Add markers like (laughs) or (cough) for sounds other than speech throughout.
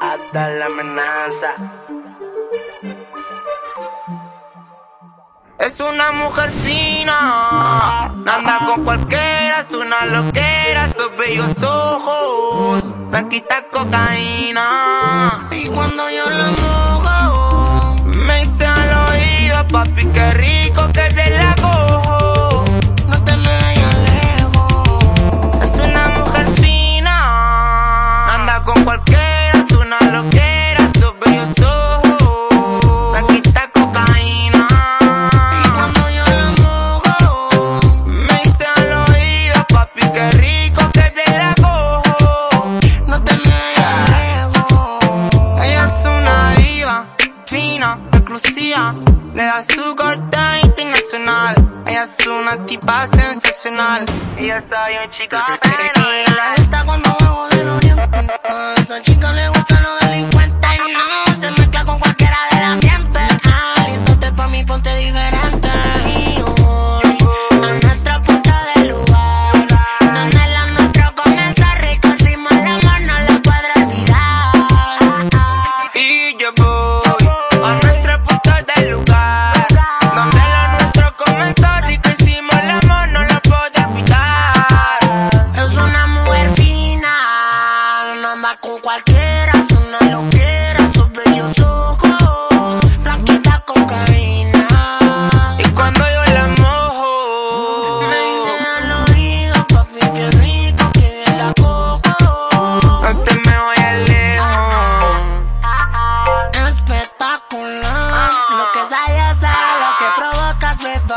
Hasta la amenaza. Es una mujer fina, anda con cualquiera, es una loquera, sus bellos ojos, la quita cocaína. Cualquiera, es una loquera, sus bellos ojos, la quita cocaína. Y cuando yo la mojo, me dice al oído, papi, qué rico que bien la cojo. No te lejos. Ella es una diva, fina, exclusiva, le da su corte internacional. Ella es una tipa sensacional. Ella está bien chica, (laughs) Y no con cualquiera, es una loquera, sus bellos ojos, blanquita cocaína. Y cuando yo la mojo, me dice al oído, papi, qué rico, que bien la cojo. No te me vayas lejos. Espectacular, lo que ella sabe, lo que provocas, bebé.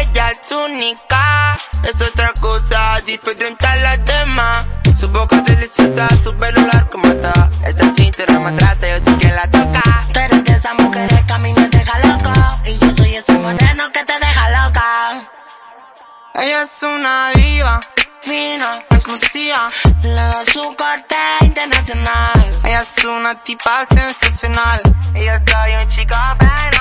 Ella es única, es otra cosa diferente a las demás. Su boca es deliciosa, su pelo largo mata. Esa cintura me atrasa, yo sé que la toca. Tú eres de esas mujeres que a mí me deja loco. Y yo soy ese moreno que te deja loca. Ella es una diva, fina, exclusiva. Le da su corte internacional. Ella es una tipa sensacional. ella está bien chica, fenomenal.